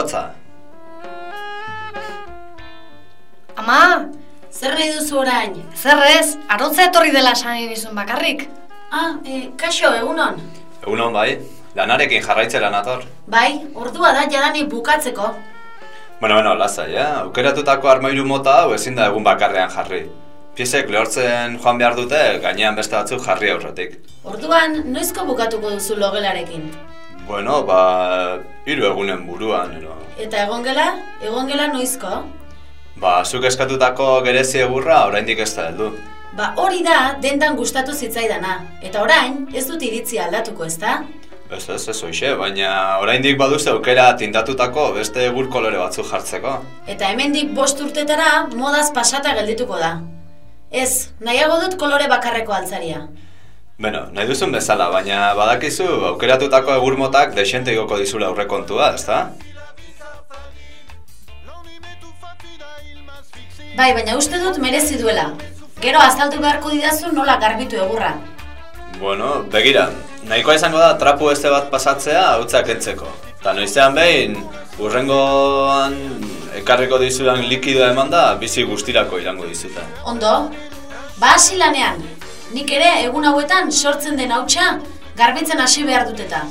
hotza. Ama, Zer nahi duzu orain? zer ez, arotza etorri dela esan nizun bakarrik. Ah, e, kaixo, egunon. Egunon bai, lanarekin jarraitzera nator. Bai, ordua da jadanik bukatzeko. Bueno, bueno, lasai, eh? Aukeratutako armairu mota hau ezin da egun bakarrean jarri. Piezek lehortzen joan behar dute, gainean beste batzuk jarri aurretik. Orduan, noizko bukatuko duzu logelarekin? Bueno, ba, hiru egunen buruan, ero. Eta egongela? Egongela noizko? Ba, zuk eskatutako gerezi egurra oraindik ez da heldu. Ba hori da dendan gustatu zitzaidana. Eta orain, ez dut iritzi aldatuko, ezta? Ez ez, ez hoxe, baina oraindik baduzu aukera tindatutako beste egur kolore batzuk jartzeko. Eta hemendik bost urtetara modaz pasata geldituko da. Ez, nahiago dut kolore bakarreko altzaria. Beno, nahi duzun bezala, baina badakizu aukeratutako egur motak desente igoko dizula aurrekontua, ezta? Bai, baina uste dut merezi duela. Gero azaldu beharko didazu nola garbitu egurra. Bueno, begira, nahikoa izango da trapu este bat pasatzea hautza kentzeko. Eta noizean behin, urrengoan ekarriko dizudan likidoa eman da, bizi guztirako irango dizuta. Ondo, ba hasi lanean. Nik ere egun hauetan sortzen den hautsa garbitzen hasi behar dut eta.